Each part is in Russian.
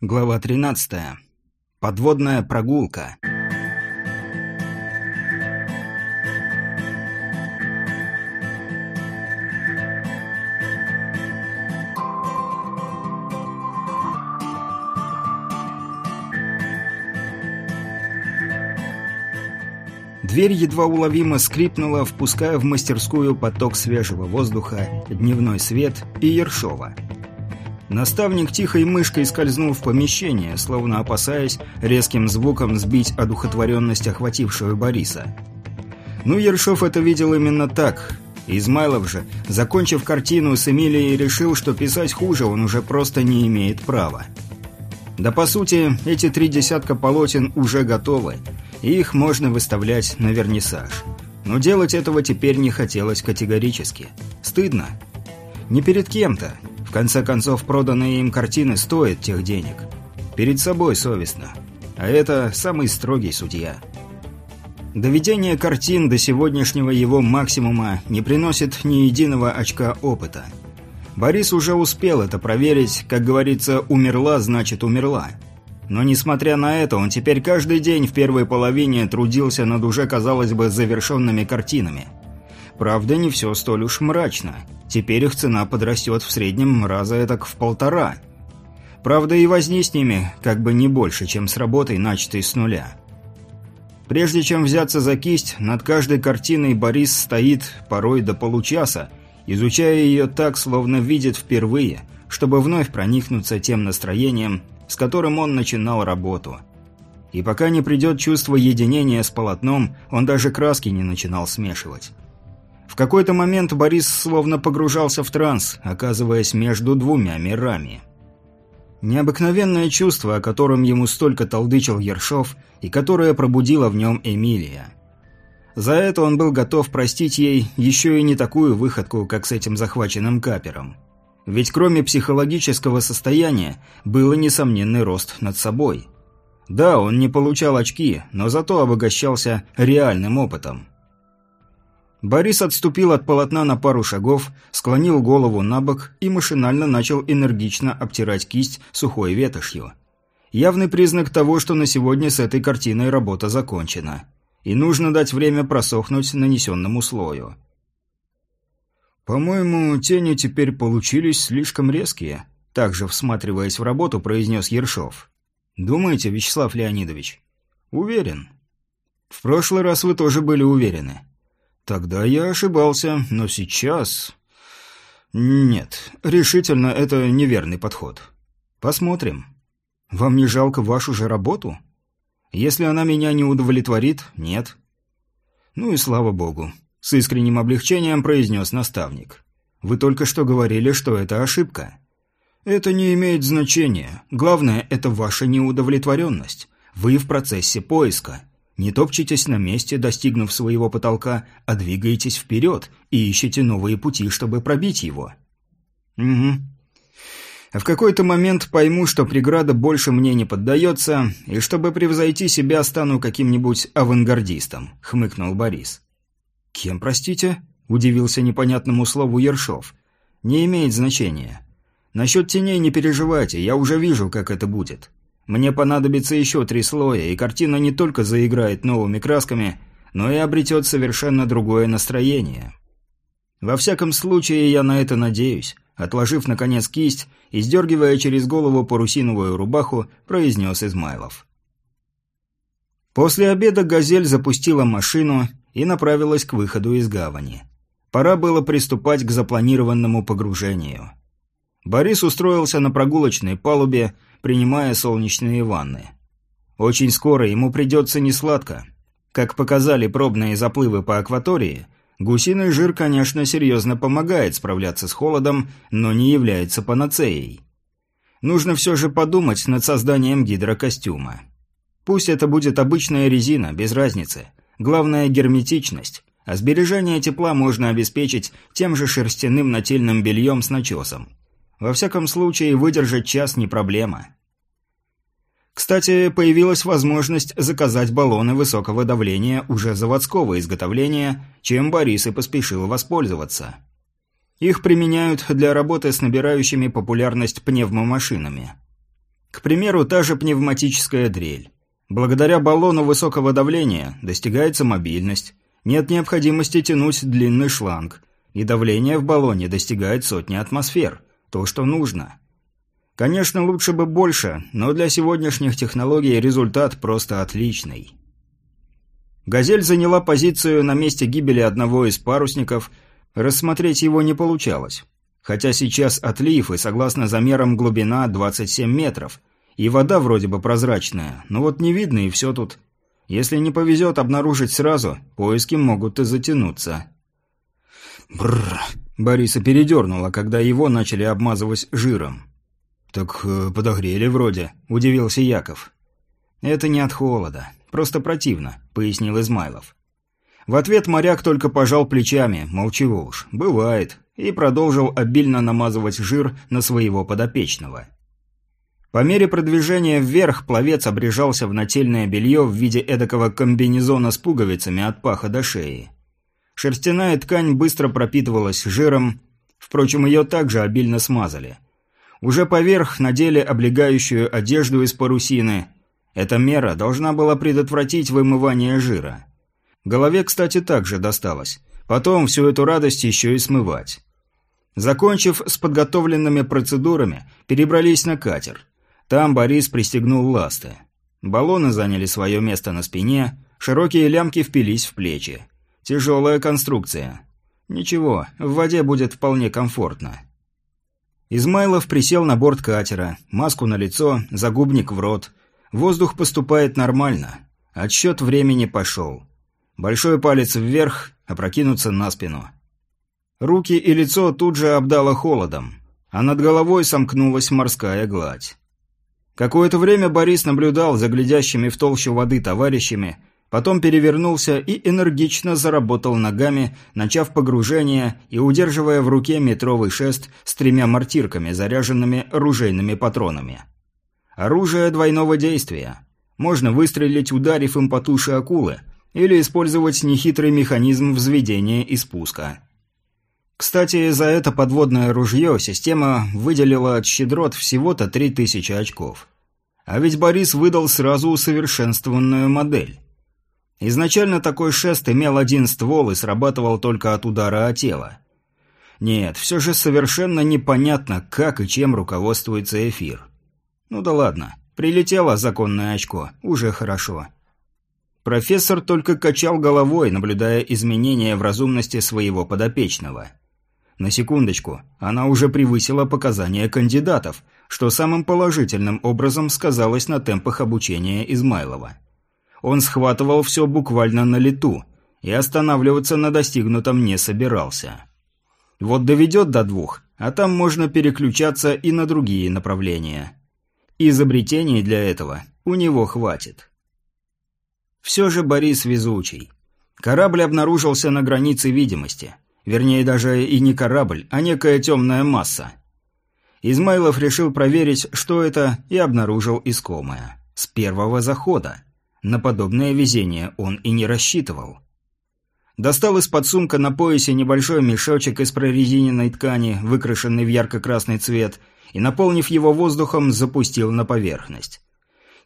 Глава 13. Подводная прогулка. Дверь едва уловимо скрипнула, впуская в мастерскую поток свежего воздуха, дневной свет и Ершова. Наставник тихой мышкой скользнул в помещение, словно опасаясь резким звуком сбить одухотворенность охватившего Бориса. Ну, Ершов это видел именно так. Измайлов же, закончив картину с Эмилией, решил, что писать хуже он уже просто не имеет права. Да по сути, эти три десятка полотен уже готовы, и их можно выставлять на вернисаж. Но делать этого теперь не хотелось категорически. Стыдно. Не перед кем-то, в конце концов, проданные им картины стоят тех денег. Перед собой совестно. А это самый строгий судья. Доведение картин до сегодняшнего его максимума не приносит ни единого очка опыта. Борис уже успел это проверить, как говорится, умерла, значит умерла. Но несмотря на это, он теперь каждый день в первой половине трудился над уже, казалось бы, завершенными картинами – Правда, не все столь уж мрачно. Теперь их цена подрастет в среднем раза этак в полтора. Правда, и возни с ними как бы не больше, чем с работой, начатой с нуля. Прежде чем взяться за кисть, над каждой картиной Борис стоит порой до получаса, изучая ее так, словно видит впервые, чтобы вновь проникнуться тем настроением, с которым он начинал работу. И пока не придет чувство единения с полотном, он даже краски не начинал смешивать. Какой-то момент Борис словно погружался в транс, оказываясь между двумя мирами. Необыкновенное чувство, о котором ему столько толдычил Ершов, и которое пробудило в нем Эмилия. За это он был готов простить ей еще и не такую выходку, как с этим захваченным капером. Ведь кроме психологического состояния, был несомненный рост над собой. Да, он не получал очки, но зато обогащался реальным опытом. Борис отступил от полотна на пару шагов, склонил голову на бок и машинально начал энергично обтирать кисть сухой ветошью. Явный признак того, что на сегодня с этой картиной работа закончена. И нужно дать время просохнуть нанесенному слою. «По-моему, тени теперь получились слишком резкие», также всматриваясь в работу, произнес Ершов. «Думаете, Вячеслав Леонидович?» «Уверен». «В прошлый раз вы тоже были уверены». Тогда я ошибался, но сейчас... Нет, решительно это неверный подход. Посмотрим. Вам не жалко вашу же работу? Если она меня не удовлетворит, нет. Ну и слава богу. С искренним облегчением произнес наставник. Вы только что говорили, что это ошибка. Это не имеет значения. Главное, это ваша неудовлетворенность. Вы в процессе поиска. Не топчетесь на месте, достигнув своего потолка, а двигаетесь вперед и ищете новые пути, чтобы пробить его. Угу. В какой-то момент пойму, что преграда больше мне не поддается, и чтобы превзойти себя, стану каким-нибудь авангардистом», — хмыкнул Борис. «Кем, простите?» — удивился непонятному слову Ершов. «Не имеет значения. Насчет теней не переживайте, я уже вижу, как это будет. Мне понадобится еще три слоя, и картина не только заиграет новыми красками, но и обретет совершенно другое настроение. Во всяком случае, я на это надеюсь. Отложив, наконец, кисть и сдергивая через голову парусиновую рубаху, произнес Измайлов. После обеда «Газель» запустила машину и направилась к выходу из гавани. Пора было приступать к запланированному погружению. Борис устроился на прогулочной палубе, принимая солнечные ванны. Очень скоро ему придется несладко. Как показали пробные заплывы по акватории, гусиный жир, конечно, серьезно помогает справляться с холодом, но не является панацеей. Нужно все же подумать над созданием гидрокостюма. Пусть это будет обычная резина, без разницы. Главное – герметичность, а сбережение тепла можно обеспечить тем же шерстяным нательным бельем с начесом. Во всяком случае, выдержать час не проблема. Кстати, появилась возможность заказать баллоны высокого давления уже заводского изготовления, чем Борис и поспешил воспользоваться. Их применяют для работы с набирающими популярность пневмомашинами. К примеру, та же пневматическая дрель. Благодаря баллону высокого давления достигается мобильность, нет необходимости тянуть длинный шланг, и давление в баллоне достигает сотни атмосфер, то, что нужно. Конечно, лучше бы больше, но для сегодняшних технологий результат просто отличный. «Газель» заняла позицию на месте гибели одного из парусников, рассмотреть его не получалось. Хотя сейчас отлив и, согласно замерам, глубина 27 метров, и вода вроде бы прозрачная, но вот не видно и все тут. Если не повезет обнаружить сразу, поиски могут и затянуться. Бррр. Бориса передернуло, когда его начали обмазывать жиром. «Так э, подогрели вроде», – удивился Яков. «Это не от холода. Просто противно», – пояснил Измайлов. В ответ моряк только пожал плечами, мол, чего уж, бывает, и продолжил обильно намазывать жир на своего подопечного. По мере продвижения вверх пловец обрежался в нательное белье в виде эдакого комбинезона с пуговицами от паха до шеи. Шерстяная ткань быстро пропитывалась жиром, впрочем, ее также обильно смазали. Уже поверх надели облегающую одежду из парусины. Эта мера должна была предотвратить вымывание жира. Голове, кстати, также досталось. Потом всю эту радость еще и смывать. Закончив с подготовленными процедурами, перебрались на катер. Там Борис пристегнул ласты. Баллоны заняли свое место на спине, широкие лямки впились в плечи. Тяжелая конструкция. Ничего, в воде будет вполне комфортно. Измайлов присел на борт катера, маску на лицо, загубник в рот. Воздух поступает нормально. Отсчет времени пошел. Большой палец вверх, опрокинуться на спину. Руки и лицо тут же обдало холодом, а над головой сомкнулась морская гладь. Какое-то время Борис наблюдал за глядящими в толщу воды товарищами, потом перевернулся и энергично заработал ногами, начав погружение и удерживая в руке метровый шест с тремя мортирками, заряженными ружейными патронами. Оружие двойного действия. Можно выстрелить, ударив им по туше акулы, или использовать нехитрый механизм взведения и спуска. Кстати, за это подводное ружье система выделила от щедрот всего-то 3000 очков. А ведь Борис выдал сразу усовершенствованную модель. Изначально такой шест имел один ствол и срабатывал только от удара о тело. Нет, все же совершенно непонятно, как и чем руководствуется эфир. Ну да ладно, прилетело законное очко, уже хорошо. Профессор только качал головой, наблюдая изменения в разумности своего подопечного. На секундочку, она уже превысила показания кандидатов, что самым положительным образом сказалось на темпах обучения Измайлова. Он схватывал все буквально на лету и останавливаться на достигнутом не собирался. Вот доведет до двух, а там можно переключаться и на другие направления. Изобретений для этого у него хватит. Все же Борис везучий. Корабль обнаружился на границе видимости – Вернее, даже и не корабль, а некая темная масса. Измайлов решил проверить, что это, и обнаружил искомое. С первого захода. На подобное везение он и не рассчитывал. Достал из-под сумка на поясе небольшой мешочек из прорезиненной ткани, выкрашенный в ярко-красный цвет, и, наполнив его воздухом, запустил на поверхность.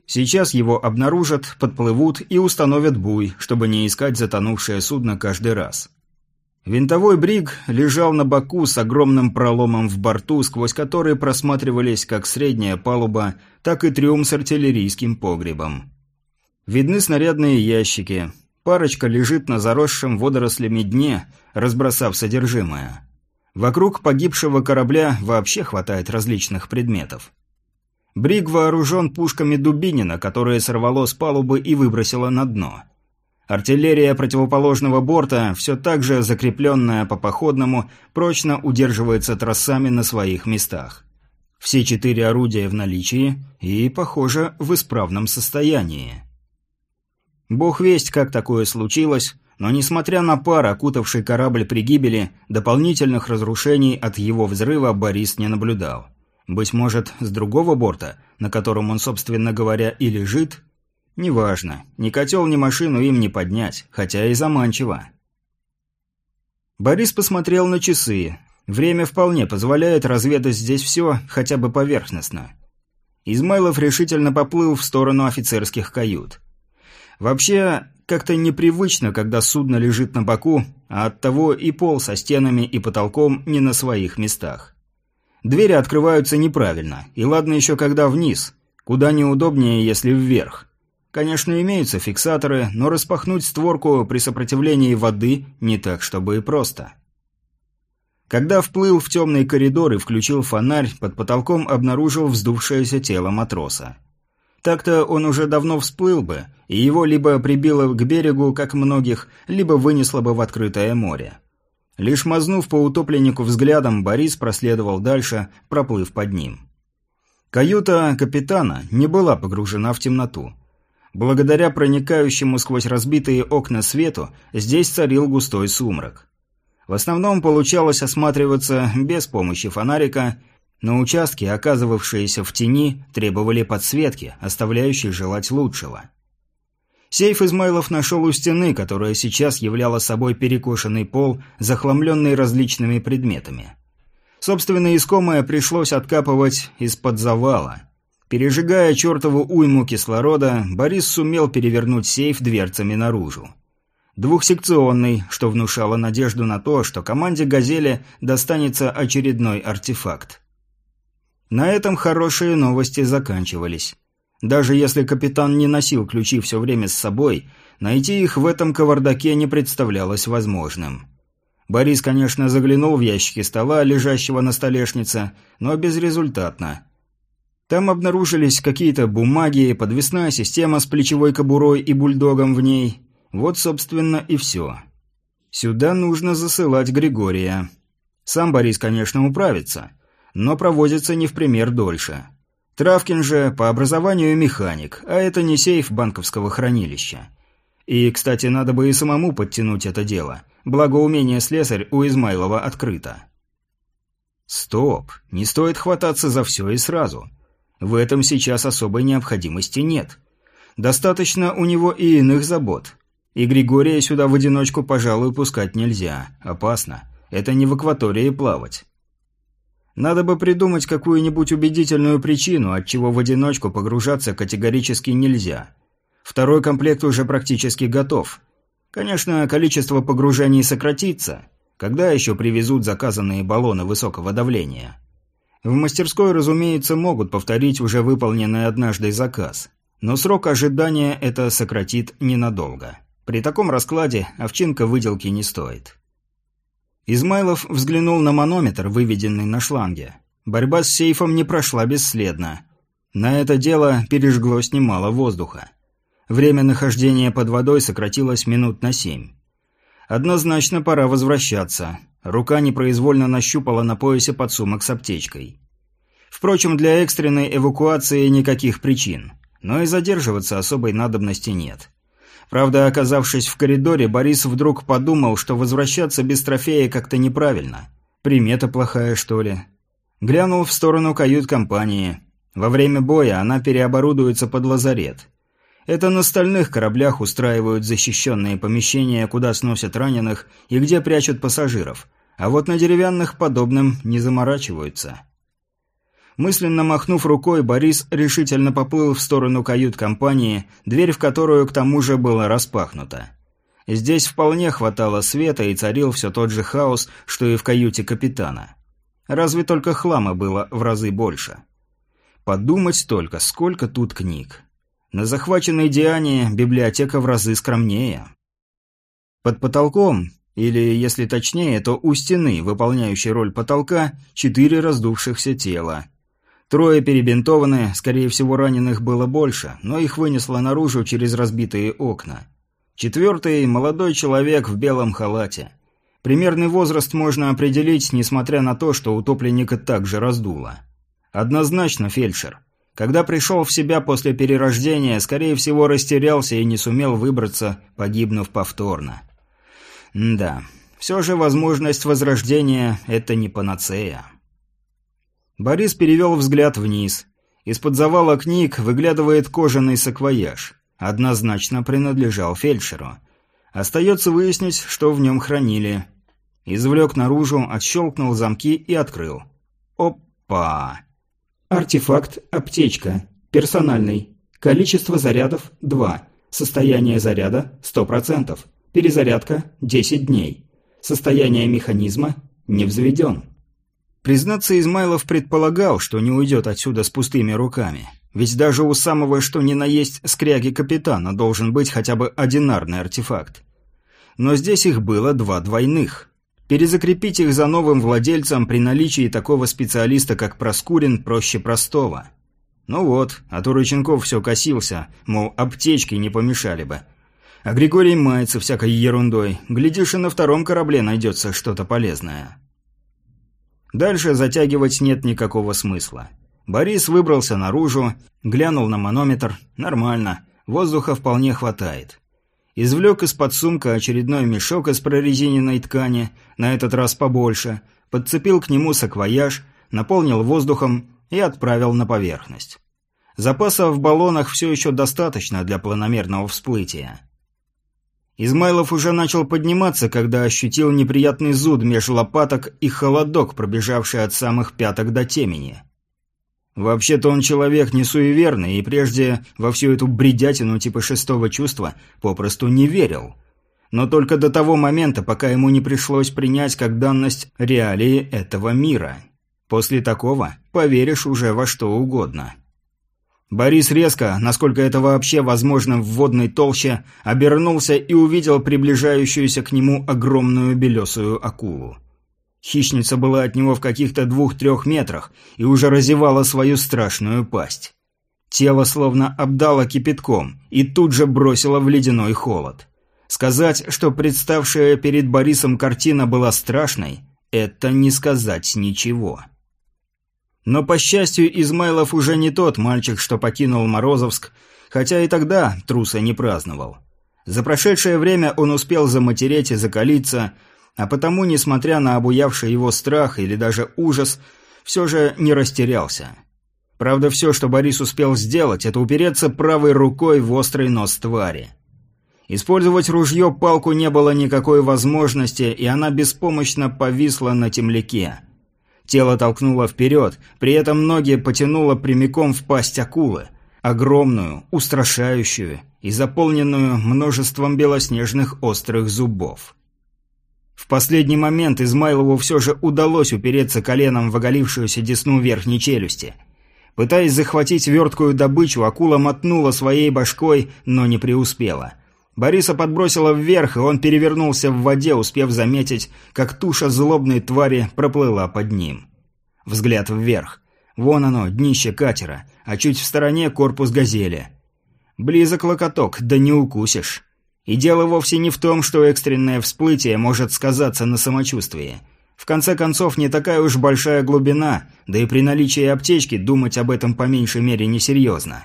Сейчас его обнаружат, подплывут и установят буй, чтобы не искать затонувшее судно каждый раз. Винтовой бриг лежал на боку с огромным проломом в борту, сквозь который просматривались как средняя палуба, так и трюм с артиллерийским погребом. Видны снарядные ящики. Парочка лежит на заросшем водорослями дне, разбросав содержимое. Вокруг погибшего корабля вообще хватает различных предметов. Бриг вооружен пушками Дубинина, которые сорвало с палубы и выбросило на дно. Артиллерия противоположного борта, все так же закрепленная по походному, прочно удерживается трассами на своих местах. Все четыре орудия в наличии и, похоже, в исправном состоянии. Бог весть, как такое случилось, но несмотря на пар, окутавший корабль при гибели, дополнительных разрушений от его взрыва Борис не наблюдал. Быть может, с другого борта, на котором он, собственно говоря, и лежит, Неважно, ни котел, ни машину им не поднять, хотя и заманчиво. Борис посмотрел на часы. Время вполне позволяет разведать здесь все, хотя бы поверхностно. Измайлов решительно поплыл в сторону офицерских кают. Вообще, как-то непривычно, когда судно лежит на боку, а оттого и пол со стенами и потолком не на своих местах. Двери открываются неправильно, и ладно еще когда вниз, куда неудобнее, если вверх. Конечно, имеются фиксаторы, но распахнуть створку при сопротивлении воды не так, чтобы и просто. Когда вплыл в темный коридор и включил фонарь, под потолком обнаружил вздувшееся тело матроса. Так-то он уже давно всплыл бы, и его либо прибило к берегу, как многих, либо вынесло бы в открытое море. Лишь мазнув по утопленнику взглядом, Борис проследовал дальше, проплыв под ним. Каюта капитана не была погружена в темноту. Благодаря проникающему сквозь разбитые окна свету, здесь царил густой сумрак. В основном получалось осматриваться без помощи фонарика, но участки, оказывавшиеся в тени, требовали подсветки, оставляющей желать лучшего. Сейф Измайлов нашел у стены, которая сейчас являла собой перекошенный пол, захламленный различными предметами. Собственно, искомое пришлось откапывать из-под завала. Пережигая чертову уйму кислорода, Борис сумел перевернуть сейф дверцами наружу. Двухсекционный, что внушало надежду на то, что команде «Газели» достанется очередной артефакт. На этом хорошие новости заканчивались. Даже если капитан не носил ключи все время с собой, найти их в этом кавардаке не представлялось возможным. Борис, конечно, заглянул в ящики стола, лежащего на столешнице, но безрезультатно. Там обнаружились какие-то бумаги, подвесная система с плечевой кобурой и бульдогом в ней. Вот, собственно, и все. Сюда нужно засылать Григория. Сам Борис, конечно, управится, но провозится не в пример дольше. Травкин же по образованию механик, а это не сейф банковского хранилища. И, кстати, надо бы и самому подтянуть это дело. Благо умение слесарь у Измайлова открыто. Стоп, не стоит хвататься за все и сразу. В этом сейчас особой необходимости нет. Достаточно у него и иных забот. И Григория сюда в одиночку, пожалуй, пускать нельзя. Опасно. Это не в акватории плавать. Надо бы придумать какую-нибудь убедительную причину, от чего в одиночку погружаться категорически нельзя. Второй комплект уже практически готов. Конечно, количество погружений сократится. Когда еще привезут заказанные баллоны высокого давления? В мастерской, разумеется, могут повторить уже выполненный однажды заказ. Но срок ожидания это сократит ненадолго. При таком раскладе овчинка выделки не стоит. Измайлов взглянул на манометр, выведенный на шланге. Борьба с сейфом не прошла бесследно. На это дело пережглось немало воздуха. Время нахождения под водой сократилось минут на семь. Однозначно пора возвращаться. Рука непроизвольно нащупала на поясе подсумок с аптечкой. Впрочем, для экстренной эвакуации никаких причин. Но и задерживаться особой надобности нет. Правда, оказавшись в коридоре, Борис вдруг подумал, что возвращаться без трофея как-то неправильно. Примета плохая, что ли? Глянул в сторону кают-компании. Во время боя она переоборудуется под лазарет. Это на стальных кораблях устраивают защищенные помещения, куда сносят раненых и где прячут пассажиров. А вот на деревянных подобным не заморачиваются. Мысленно махнув рукой, Борис решительно поплыл в сторону кают-компании, дверь в которую к тому же была распахнута. Здесь вполне хватало света и царил все тот же хаос, что и в каюте капитана. Разве только хлама было в разы больше. Подумать только, сколько тут книг. На захваченной Диане библиотека в разы скромнее. Под потолком, или, если точнее, то у стены, выполняющей роль потолка, четыре раздувшихся тела. Трое перебинтованы, скорее всего, раненых было больше, но их вынесло наружу через разбитые окна. Четвертый – молодой человек в белом халате. Примерный возраст можно определить, несмотря на то, что утопленника также раздуло. Однозначно фельдшер. Когда пришел в себя после перерождения, скорее всего, растерялся и не сумел выбраться, погибнув повторно. М да, все же возможность возрождения – это не панацея. Борис перевел взгляд вниз. Из-под завала книг выглядывает кожаный саквояж. Однозначно принадлежал фельдшеру. Остается выяснить, что в нем хранили. Извлек наружу, отщелкнул замки и открыл. Опа! Артефакт «Аптечка». Персональный. Количество зарядов – 2. Состояние заряда – 100%. Перезарядка – 10 дней. Состояние механизма – не взведен. Признаться, Измайлов предполагал, что не уйдет отсюда с пустыми руками. Ведь даже у самого что ни на есть скряги капитана должен быть хотя бы одинарный артефакт. Но здесь их было два двойных. Перезакрепить их за новым владельцем при наличии такого специалиста, как Проскурин, проще простого. Ну вот, а то Рыченков все косился, мол, аптечки не помешали бы. А Григорий мается всякой ерундой. Глядишь, и на втором корабле найдется что-то полезное. Дальше затягивать нет никакого смысла. Борис выбрался наружу, глянул на манометр. Нормально, воздуха вполне хватает. Извлек из-под сумка очередной мешок из прорезиненной ткани, на этот раз побольше, подцепил к нему саквояж, наполнил воздухом и отправил на поверхность. Запасов в баллонах все еще достаточно для планомерного всплытия. Измайлов уже начал подниматься, когда ощутил неприятный зуд меж лопаток и холодок, пробежавший от самых пяток до темени. Вообще-то он человек не суеверный и прежде во всю эту бредятину типа шестого чувства попросту не верил. Но только до того момента, пока ему не пришлось принять как данность реалии этого мира. После такого поверишь уже во что угодно. Борис резко, насколько это вообще возможно в водной толще, обернулся и увидел приближающуюся к нему огромную белесую акулу. Хищница была от него в каких-то двух-трех метрах и уже разевала свою страшную пасть. Тело словно обдало кипятком и тут же бросило в ледяной холод. Сказать, что представшая перед Борисом картина была страшной, это не сказать ничего. Но, по счастью, Измайлов уже не тот мальчик, что покинул Морозовск, хотя и тогда труса не праздновал. За прошедшее время он успел заматереть и закалиться, а потому, несмотря на обуявший его страх или даже ужас, все же не растерялся. Правда, все, что Борис успел сделать, это упереться правой рукой в острый нос твари. Использовать ружье-палку не было никакой возможности, и она беспомощно повисла на темляке. Тело толкнуло вперед, при этом ноги потянуло прямиком в пасть акулы. Огромную, устрашающую и заполненную множеством белоснежных острых зубов. В последний момент Измайлову все же удалось упереться коленом в оголившуюся десну верхней челюсти. Пытаясь захватить верткую добычу, акула мотнула своей башкой, но не преуспела. Бориса подбросило вверх, и он перевернулся в воде, успев заметить, как туша злобной твари проплыла под ним. Взгляд вверх. Вон оно, днище катера, а чуть в стороне корпус газели. Близок локоток, да не укусишь. И дело вовсе не в том, что экстренное всплытие может сказаться на самочувствии. В конце концов, не такая уж большая глубина, да и при наличии аптечки думать об этом по меньшей мере несерьезно.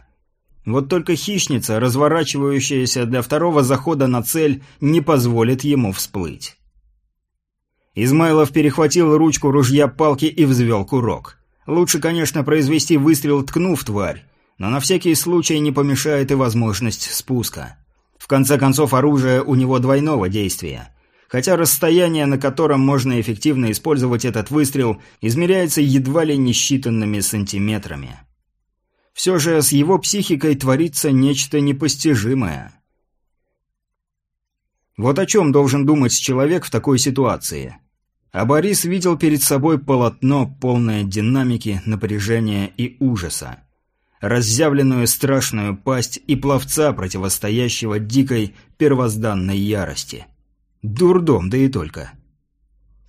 Вот только хищница, разворачивающаяся для второго захода на цель, не позволит ему всплыть. Измайлов перехватил ручку ружья палки и взвел курок. Лучше, конечно, произвести выстрел, ткнув тварь, но на всякий случай не помешает и возможность спуска. В конце концов, оружие у него двойного действия. Хотя расстояние, на котором можно эффективно использовать этот выстрел, измеряется едва ли не считанными сантиметрами. Все же с его психикой творится нечто непостижимое. Вот о чем должен думать человек в такой ситуации. А Борис видел перед собой полотно, полное динамики, напряжения и ужаса разъявленную страшную пасть и пловца, противостоящего дикой первозданной ярости. Дурдом, да и только.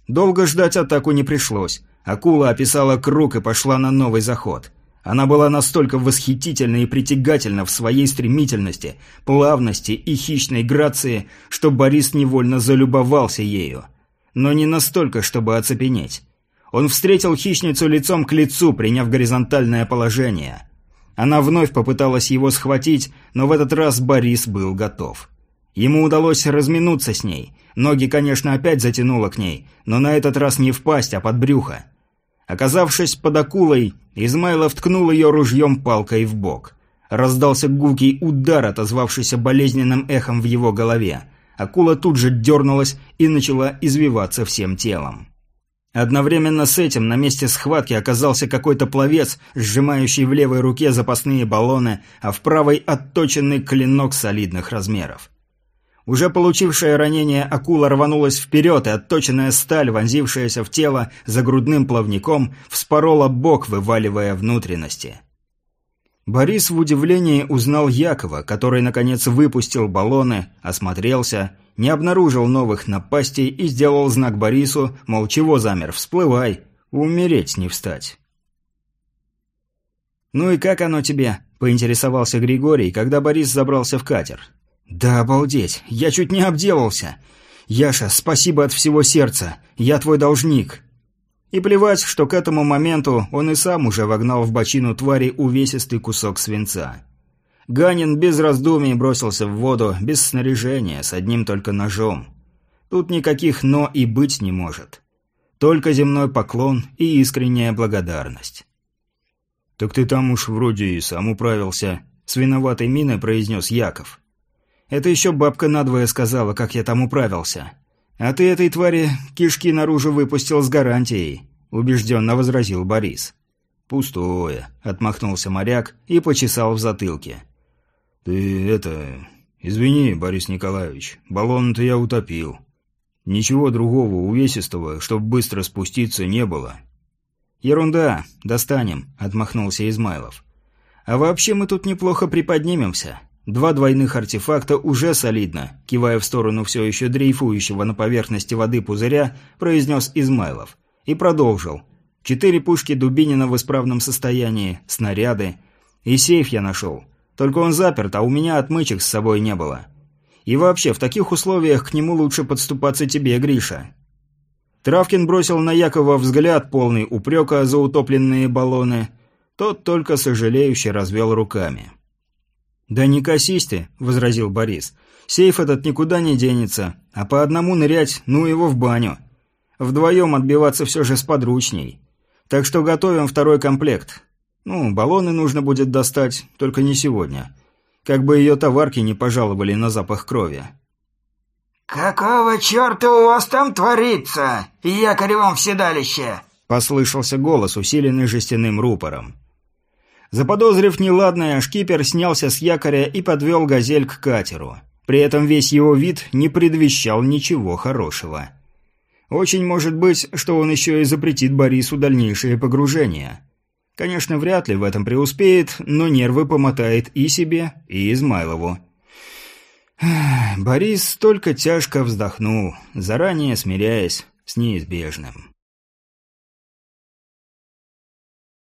Долго ждать атаку не пришлось. Акула описала круг и пошла на новый заход. Она была настолько восхитительна и притягательна в своей стремительности, плавности и хищной грации, что Борис невольно залюбовался ею. Но не настолько, чтобы оцепенеть. Он встретил хищницу лицом к лицу, приняв горизонтальное положение – она вновь попыталась его схватить, но в этот раз Борис был готов. Ему удалось разминуться с ней. Ноги, конечно, опять затянуло к ней, но на этот раз не в пасть, а под брюхо. Оказавшись под акулой, Измайлов ткнул ее ружьем палкой в бок. Раздался гулкий удар, отозвавшийся болезненным эхом в его голове. Акула тут же дернулась и начала извиваться всем телом. Одновременно с этим на месте схватки оказался какой-то пловец, сжимающий в левой руке запасные баллоны, а в правой отточенный клинок солидных размеров. Уже получившая ранение акула рванулась вперед, и отточенная сталь, вонзившаяся в тело за грудным плавником, вспорола бок, вываливая внутренности. Борис в удивлении узнал Якова, который, наконец, выпустил баллоны, осмотрелся, не обнаружил новых напастей и сделал знак Борису, мол, чего замер, всплывай, умереть не встать. «Ну и как оно тебе?» – поинтересовался Григорий, когда Борис забрался в катер. «Да обалдеть! Я чуть не обделался! Яша, спасибо от всего сердца! Я твой должник!» И плевать, что к этому моменту он и сам уже вогнал в бочину твари увесистый кусок свинца. Ганин без раздумий бросился в воду, без снаряжения, с одним только ножом. Тут никаких «но» и быть не может. Только земной поклон и искренняя благодарность. «Так ты там уж вроде и сам управился», — с виноватой миной произнес Яков. Это еще бабка надвое сказала, как я там управился. А ты этой твари кишки наружу выпустил с гарантией, убежденно возразил Борис. Пустое, отмахнулся моряк и почесал в затылке. Ты это... Извини, Борис Николаевич, баллон-то я утопил. Ничего другого увесистого, чтоб быстро спуститься, не было. Ерунда, достанем, отмахнулся Измайлов. А вообще мы тут неплохо приподнимемся. Два двойных артефакта уже солидно, кивая в сторону все еще дрейфующего на поверхности воды пузыря, произнес Измайлов. И продолжил. Четыре пушки Дубинина в исправном состоянии, снаряды. И сейф я нашел. Только он заперт, а у меня отмычек с собой не было. И вообще, в таких условиях к нему лучше подступаться тебе, Гриша. Травкин бросил на Якова взгляд, полный упрека за утопленные баллоны. Тот только сожалеюще развел руками. «Да не косись ты», — возразил Борис. «Сейф этот никуда не денется, а по одному нырять, ну его в баню. Вдвоем отбиваться все же сподручней. Так что готовим второй комплект. Ну, баллоны нужно будет достать, только не сегодня. Как бы ее товарки не пожаловали на запах крови». «Какого черта у вас там творится, якоревом в седалище?» — послышался голос, усиленный жестяным рупором. Заподозрив неладное, шкипер снялся с якоря и подвел «Газель» к катеру. При этом весь его вид не предвещал ничего хорошего. Очень может быть, что он еще и запретит Борису дальнейшее погружение. Конечно, вряд ли в этом преуспеет, но нервы помотает и себе, и Измайлову. Борис только тяжко вздохнул, заранее смиряясь с неизбежным.